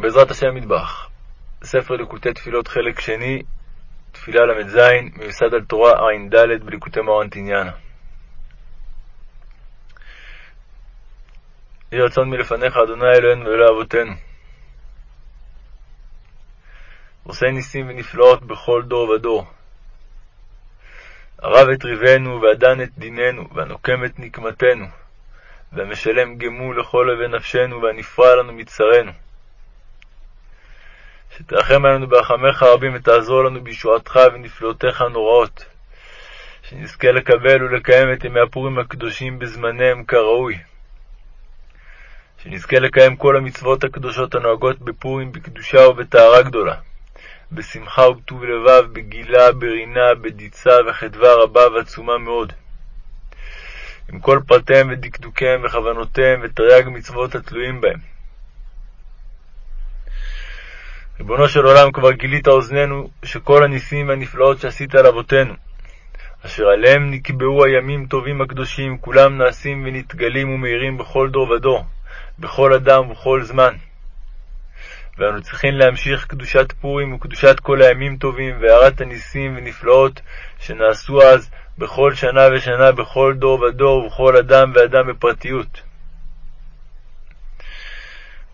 בעזרת השם מטבח. ספר ליקוטי תפילות חלק שני, תפילה ל"ז, מיוסד על תורה ע"ד בליקוטי מרנטיניאנה. יהי רצון מלפניך, אדוני אלוהינו ואלוהי אבותינו. עושה ניסים ונפלאות בכל דור ודור. הרב את ריבנו, והדן את דיננו, והנוקם את נקמתנו, והמשלם גמול לכל אוהבי נפשנו, והנפרע לנו מצרינו. שתרחם עלינו ברחמיך הרבים ותעזור לנו בישועתך ונפלאותיך הנוראות. שנזכה לקבל ולקיים את ימי הפורים הקדושים בזמניהם כראוי. שנזכה לקיים כל המצוות הקדושות הנוהגות בפורים בקדושה ובטהרה גדולה, בשמחה ובטוב לבב, בגילה, ברינה, בדיצה וחדווה רבה ועצומה מאוד. עם כל פרטיהם ודקדוקיהם וכוונותיהם ותרי"ג מצוות התלויים בהם. ריבונו של עולם, כבר גילית אוזנינו שכל הניסים והנפלאות שעשית על אבותינו, אשר עליהם נקבעו הימים טובים הקדושים, כולם נעשים ונתגלים ומאירים בכל דור ודור, בכל אדם ובכל זמן. ואנו צריכים להמשיך קדושת פורים וקדושת כל הימים טובים, והארת הניסים ונפלאות שנעשו אז בכל שנה ושנה, בכל דור ודור, ובכל אדם ואדם בפרטיות.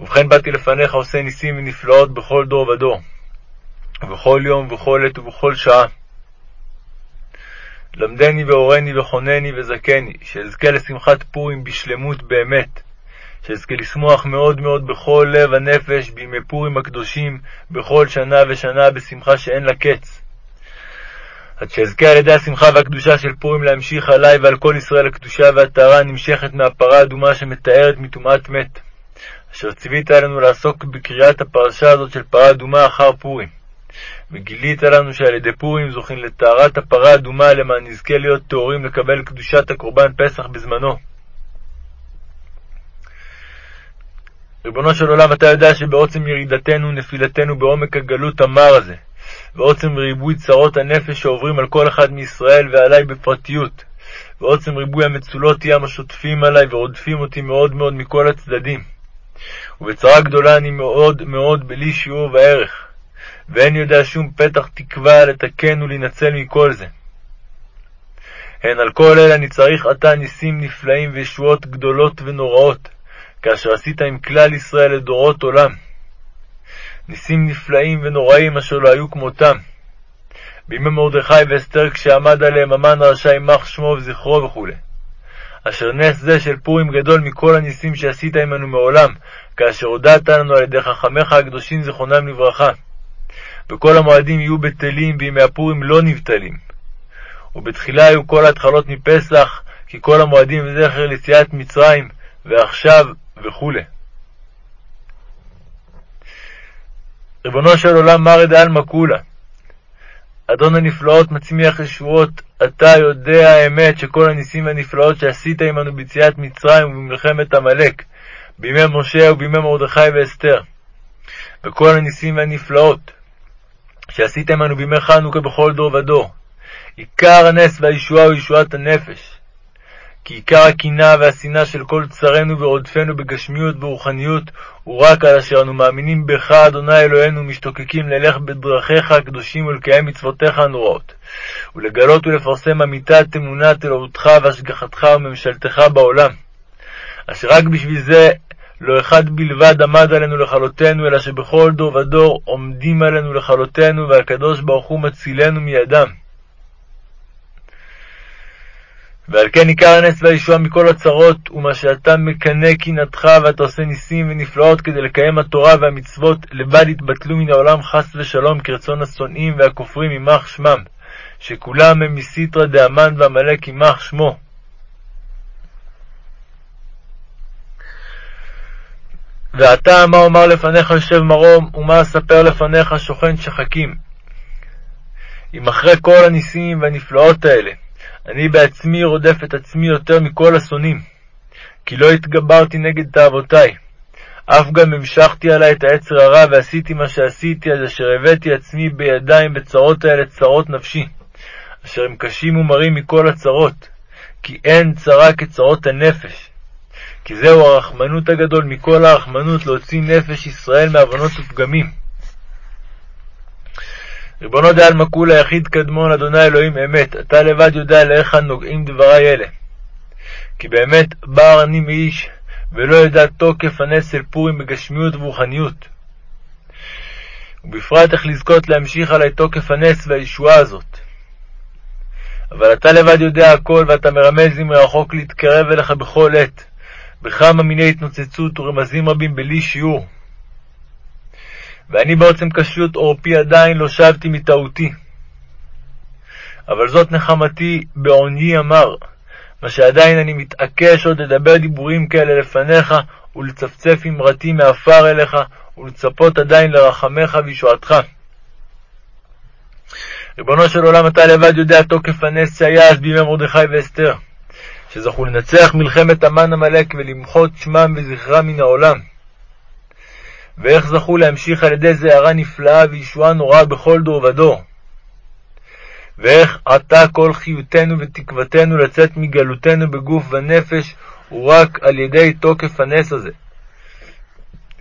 ובכן באתי לפניך עושה ניסים ונפלאות בכל דור ודור, ובכל יום ובכל עת ובכל שעה. למדני והורני וכונני וזכני, שאזכה לשמחת פורים בשלמות באמת, שאזכה לשמוח מאוד מאוד בכל לב הנפש בימי פורים הקדושים, בכל שנה ושנה בשמחה שאין לה קץ. עד שאזכה על ידי השמחה והקדושה של פורים להמשיך עלי ועל כל ישראל הקדושה והטהרה הנמשכת מהפרה האדומה שמתארת מטומאת מת. אשר ציווית עלינו לעסוק בקריאת הפרשה הזאת של פרה אדומה אחר פורים. וגילית לנו שעל ידי פורים זוכים לטהרת הפרה האדומה למען נזכה להיות טהורים לקבל קדושת הקורבן פסח בזמנו. ריבונו של עולם, אתה יודע שבעוצם ירידתנו ונפילתנו בעומק הגלות המר הזה, ועוצם ריבוי צרות הנפש שעוברים על כל אחד מישראל ועלי בפרטיות, ועוצם ריבוי המצולות ים השוטפים עלי ורודפים אותי מאוד מאוד מכל הצדדים. ובצרה גדולה אני מאוד מאוד בלי שיעור וערך, ואין יודע שום פתח תקווה לתקן ולהינצל מכל זה. הן על כל אלה אני צריך עתה ניסים נפלאים וישועות גדולות ונוראות, כאשר עשית עם כלל ישראל לדורות עולם. ניסים נפלאים ונוראים אשר לא היו כמותם. בימי מרדכי ואסתר כשעמד עליהם המן הרשע יימח שמו וזכרו וכו'. אשר נס זה של פורים גדול מכל הניסים שעשית עמנו מעולם, כאשר הודעת לנו על ידי חכמיך הקדושים זיכרונם לברכה. וכל המועדים יהיו בטלים, וימי הפורים לא נבטלים. ובתחילה היו כל ההתחלות מפסח, כי כל המועדים זכר ליציאת מצרים, ועכשיו וכו'. ריבונו של עולם, מרי דעלמא כולה. אדון הנפלאות מצמיח ישועות, אתה יודע האמת שכל הניסים והנפלאות שעשית עמנו ביציאת מצרים ובמלחמת עמלק, בימי משה ובימי מרדכי ואסתר, וכל הניסים והנפלאות שעשית עמנו בימי חנוכה בכל דור ודור, עיקר הנס והישועה הוא ישועת הנפש, כי עיקר הקנאה והשנאה של כל צרינו ורודפנו בגשמיות ורוחניות הוא רק על אשר אנו מאמינים בך, אדוני אלוהינו, משתוקקים ללך בדרכיך הקדושים ולקיים מצוותיך הנוראות, ולגלות ולפרסם אמיתת אמונת אלוהותך והשגחתך וממשלתך בעולם, אשר רק בשביל זה לא אחד בלבד עמד עלינו לכלותנו, אלא שבכל דור ודור עומדים עלינו לכלותנו, והקדוש ברוך הוא מצילנו מידם. ועל כן עיקר הנס והישועה מכל הצרות, הוא מה שאתה מקנא קנאתך, ואתה עושה ניסים ונפלאות כדי לקיים התורה והמצוות, לבד יתבטלו מן העולם חס ושלום, כרצון השונאים והכופרים יימח שמם, שכולם הם מסיתרא דאמן ועמלק יימח שמו. ועתה מה אומר לפניך יושב מרום, ומה אספר לפניך שוכן שחקים. אם אחרי כל הניסים והנפלאות האלה, אני בעצמי רודף את עצמי יותר מכל השונאים, כי לא התגברתי נגד תאוותי, אף גם המשכתי עלי את העצר הרע, ועשיתי מה שעשיתי, עד אשר הבאתי עצמי בידיים בצרות האלה צרות נפשי, אשר הם קשים ומרים מכל הצרות, כי אין צרה כצרות הנפש, כי זהו הרחמנות הגדול מכל הרחמנות להוציא נפש ישראל מעוונות ופגמים. ריבונו דעלמא כולה יחיד קדמון, אדוני אלוהים אמת, אתה לבד יודע להיכן נוגעים דברי אלה. כי באמת בער אני מאיש, ולא ידע תוקף הנס של פורים בגשמיות ורוחניות. ובפרט איך לזכות להמשיך עלי תוקף הנס והישועה הזאת. אבל אתה לבד יודע הכל, ואתה מרמז לי מרחוק להתקרב אליך בכל עת, בכמה מיני התנוצצות ורמזים רבים בלי שיעור. ואני בעוצם קשיות עורפי עדיין לא שבתי מטעותי. אבל זאת נחמתי בעוניי אמר, מה שעדיין אני מתעקש עוד לדבר דיבורים כאלה לפניך, ולצפצף אמרתי מעפר אליך, ולצפות עדיין לרחמך וישועתך. ריבונו של עולם, אתה לבד יודע תוקף הנס שהיה אז בימי מרדכי ואסתר, שזכו לנצח מלחמת המן עמלק ולמחות שמם וזכרם מן העולם. ואיך זכו להמשיך על ידי זה הערה נפלאה וישועה נוראה בכל דור ודור. ואיך עתה כל חיותנו ותקוותנו לצאת מגלותנו בגוף ונפש הוא רק על ידי תוקף הנס הזה.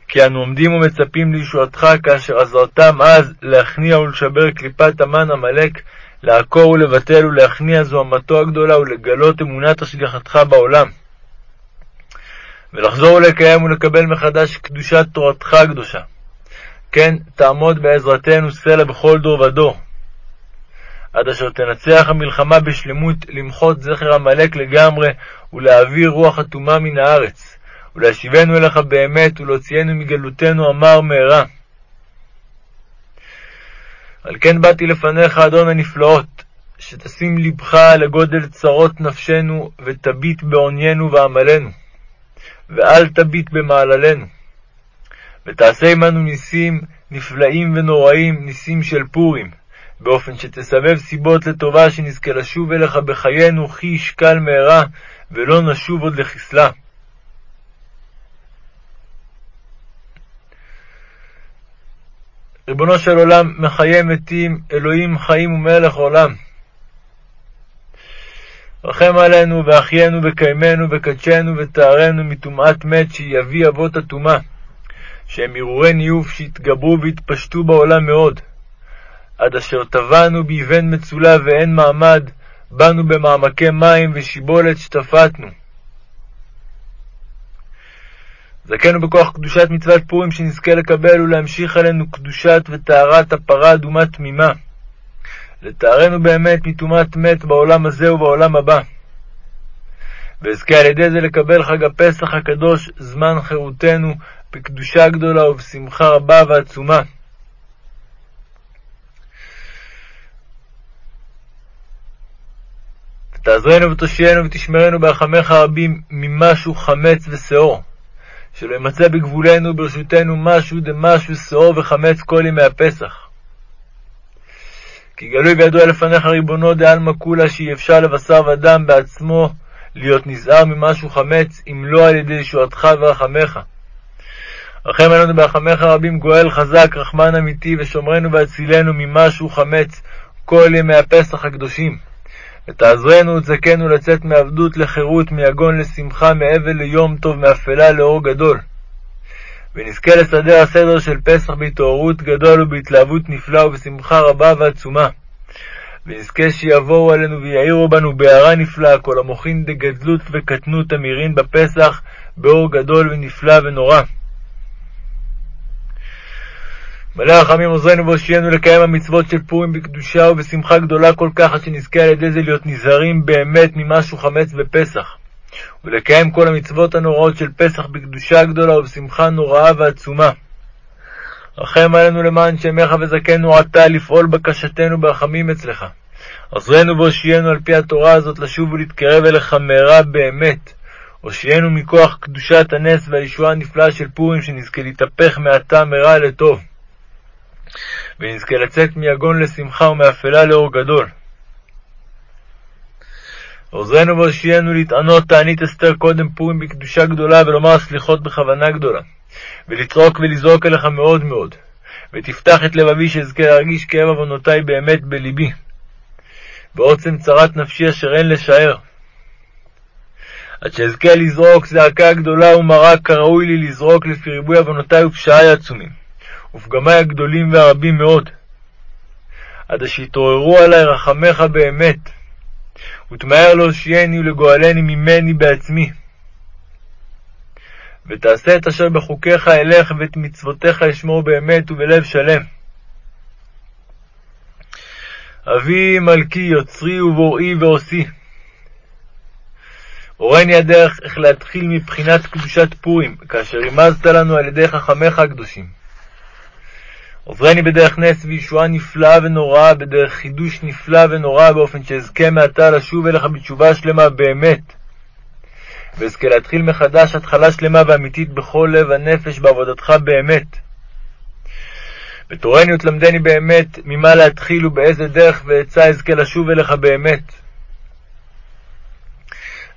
כי אנו עומדים ומצפים לישועתך כאשר עזרתם אז להכניע ולשבר קליפת המן עמלק, לעקור ולבטל ולהכניע זוהמתו הגדולה ולגלות אמונת השגחתך בעולם. ולחזור ולקיים ולקבל מחדש קדושת תורתך הקדושה. כן, תעמוד בעזרתנו סלע בכל דור ודור. עד אשר תנצח המלחמה בשלמות, למחות זכר עמלק לגמרי, ולהעביר רוח אטומה מן הארץ, ולהשיבנו אליך באמת, ולהוציאנו מגלותנו אמר מהרה. על כן באתי לפניך, אדון הנפלאות, שתשים לבך לגודל צרות נפשנו, ותביט בעוניינו ועמלנו. ואל תביט במעללנו. ותעשה עמנו ניסים נפלאים ונוראים, ניסים של פורים, באופן שתסבב סיבות לטובה שנזכה לשוב אליך בחיינו, כי ישקל מהרה, ולא נשוב עוד לחסלה. ריבונו של עולם, מחיה מתים, אלוהים חיים ומלך עולם. רחם עלינו והחיינו וקיימנו וקדשנו וטהרנו מטומאת מת שיביא אבות הטומאה, שהם הרהורי ניאוף שהתגברו והתפשטו בעולם מאוד. עד אשר טבענו באבן מצולה ואין מעמד, באנו במעמקי מים ושיבולת שטפטנו. זכינו בכוח קדושת מצוות פורים שנזכה לקבל ולהמשיך עלינו קדושת וטהרת הפרה אדומה תמימה. לטהרנו באמת מטומאת מת בעולם הזה ובעולם הבא. ואזכה על ידי זה לקבל חג הפסח הקדוש, זמן חירותנו, בקדושה גדולה ובשמחה רבה ועצומה. ותעזרנו ותושיינו ותשמרנו ברחמך הרבים ממשהו חמץ ושאור, שלא ימצא בגבולנו וברשותנו משהו דמשהו שאור וחמץ כל ימי הפסח. כי גלוי וידוע לפניך ריבונו דעלמא כולה שאי אפשר לבשר ודם בעצמו להיות נזהר ממשהו חמץ, אם לא על ידי ישועתך ורחמך. רחם עלינו ברחמך רבים גואל חזק, רחמן אמיתי, ושומרנו והצילנו ממשהו חמץ כל ימי הפסח הקדושים. ותעזרנו ותזכנו לצאת מעבדות לחירות, מיגון לשמחה, מאבל ליום טוב, מאפלה לאור גדול. ונזכה לסדר הסדר של פסח בהתעוררות גדול ובהתלהבות נפלאה ובשמחה רבה ועצומה. ונזכה שיבואו עלינו ויעירו בנו בהערה נפלאה כל המוחין דגדלות וקטנות אמירין בפסח באור גדול ונפלא ונורא. מלא רחמים עוזרנו והושיענו לקיים המצוות של פורים בקדושה ובשמחה גדולה כל כך, עד שנזכה על ידי זה להיות נזהרים באמת ממשהו חמץ בפסח. ולקיים כל המצוות הנוראות של פסח בקדושה גדולה ובשמחה נוראה ועצומה. רחם עלינו למען שמך וזכנו עתה לפעול בקשתנו ברחמים אצלך. עזרנו והושיענו על פי התורה הזאת לשוב ולהתקרב אליך מהרה באמת. הושיענו מכוח קדושת הנס והישועה הנפלאה של פורים, שנזכה להתהפך מעתה מרע לטוב. ונזכה לצאת מיגון לשמחה ומאפלה לאור גדול. עוזרנו והושיענו להתענות תענית אסתר קודם פורים בקדושה גדולה, ולומר סליחות בכוונה גדולה, ולצעוק ולזעוק אליך מאוד מאוד, ותפתח את לבבי שאזכה להרגיש כאב עוונותי באמת בלבי, בעוצם צרת נפשי אשר אין לשער. עד שאזכה לזרוק זעקה גדולה ומרה כראוי לי לזרוק לפי ריבוי עוונותי ופשעי העצומים, ופגמי הגדולים והרבים מאוד. עד אשיתעוררו עלי רחמך באמת, ותמהר להושיעני ולגואלני ממני בעצמי. ותעשה את אשר בחוקיך אלך, ואת מצוותיך אשמור באמת ובלב שלם. אבי מלכי יוצרי ובוראי ועושי. הורני הדרך איך להתחיל מבחינת קדושת פורים, כאשר רימזת לנו על ידי חכמיך הקדושים. עוזרני בדרך נס וישועה נפלאה ונוראה, בדרך חידוש נפלא ונורא, באופן שאזכה מעתה לשוב אליך בתשובה שלמה באמת, ואזכה להתחיל מחדש התחלה שלמה ואמיתית בכל לב הנפש בעבודתך באמת. ותורני ותלמדני באמת ממה להתחיל ובאיזה דרך ועצה אזכה לשוב אליך באמת.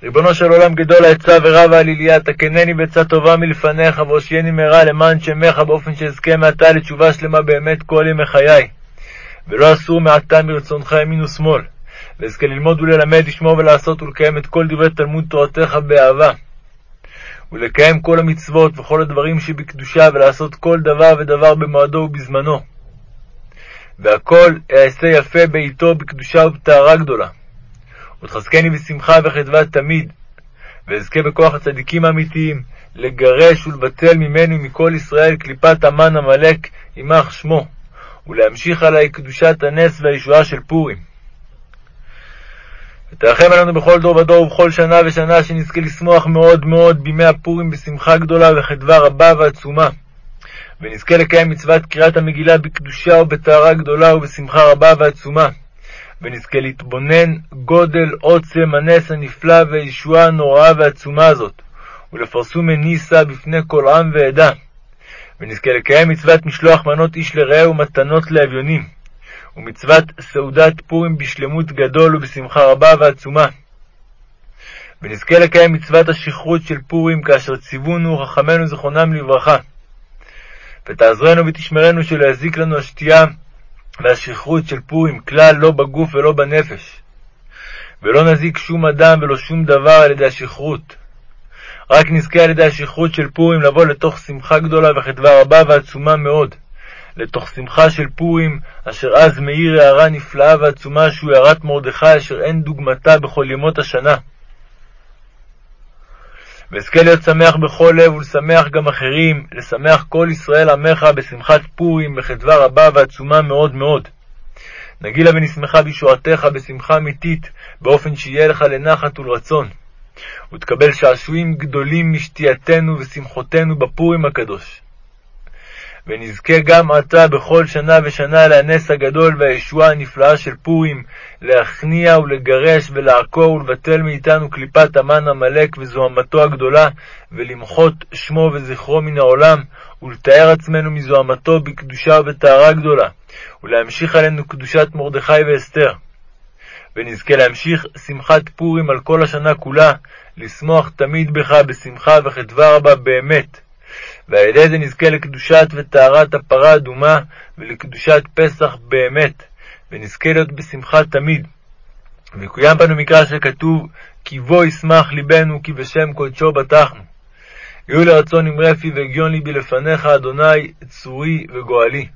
ריבונו של עולם גדול העצה ורב העליליה, תקנני בעצה טובה מלפניך, והושיעני מהרה למען שמך, באופן שאזכה מעתה לתשובה שלמה באמת כל ימי חיי. ולא אסור מעתה מרצונך ימין ושמאל, ואזכה ללמוד וללמד, לשמור ולעשות ולקיים את כל דברי תלמוד תורתך באהבה. ולקיים כל המצוות וכל הדברים שבקדושה, ולעשות כל דבר ודבר במועדו ובזמנו. והכל אעשה יפה בעתו בקדושה ובטהרה גדולה. ותחזקני בשמחה וחדווה תמיד, ואזכה בכוח הצדיקים האמיתיים, לגרש ולבטל ממנו ומכל ישראל קליפת המן עמלק, יימח שמו, ולהמשיך עלי קדושת הנס והישועה של פורים. ותרחם עלינו בכל דור ודור ובכל שנה ושנה, שנזכה לשמוח מאוד מאוד בימי הפורים בשמחה גדולה וחדווה רבה ועצומה. ונזכה לקיים מצוות קריאת המגילה בקדושה ובטהרה גדולה ובשמחה רבה ועצומה. ונזכה להתבונן גודל עוצם הנס הנפלא והישועה הנוראה והעצומה הזאת, ולפרסו מניסה בפני כל עם ועדה. ונזכה לקיים מצוות משלוח מנות איש לרעהו ומתנות לאביונים, ומצוות סעודת פורים בשלמות גדול ובשמחה רבה ועצומה. ונזכה לקיים מצוות השכרות של פורים כאשר ציוונו חכמינו זכרונם לברכה. ותעזרנו ותשמרנו שלא יזיק לנו השתייה והשכרות של פורים כלל לא בגוף ולא בנפש, ולא נזיק שום אדם ולא שום דבר על ידי השכרות. רק נזכה על ידי השכרות של פורים לבוא לתוך שמחה גדולה וחדווה רבה ועצומה מאוד, לתוך שמחה של פורים, אשר אז מאיר הערה נפלאה ועצומה שהוא הערת מרדכי, אשר אין דוגמתה בכל ימות השנה. ואזכה להיות שמח בכל לב ולשמח גם אחרים, לשמח כל ישראל עמך בשמחת פורים, בחדווה רבה ועצומה מאוד מאוד. נגילה ונשמחה בישועתך בשמחה אמיתית, באופן שיהיה לך לנחת ולרצון. ותקבל שעשועים גדולים משתייתנו ושמחותנו בפורים הקדוש. ונזכה גם עתה בכל שנה ושנה לנס הגדול והישועה הנפלאה של פורים, להכניע ולגרש ולעקור ולבטל מאיתנו קליפת המן עמלק וזוהמתו הגדולה, ולמחות שמו וזכרו מן העולם, ולתאר עצמנו מזוהמתו בקדושה ובטהרה גדולה, ולהמשיך עלינו קדושת מרדכי ואסתר. ונזכה להמשיך שמחת פורים על כל השנה כולה, לשמוח תמיד בך בשמחה וחדווה רבה באמת. ועל ידי זה נזכה לקדושת וטהרת הפרה האדומה ולקדושת פסח באמת, ונזכה להיות בשמחה תמיד. ויקוים בנו מקרא שכתוב, כי בו ישמח ליבנו, כי בשם קודשו בטחנו. יהיו לרצון עם רפי והגיון ליבי לפניך, אדוני, צורי וגואלי.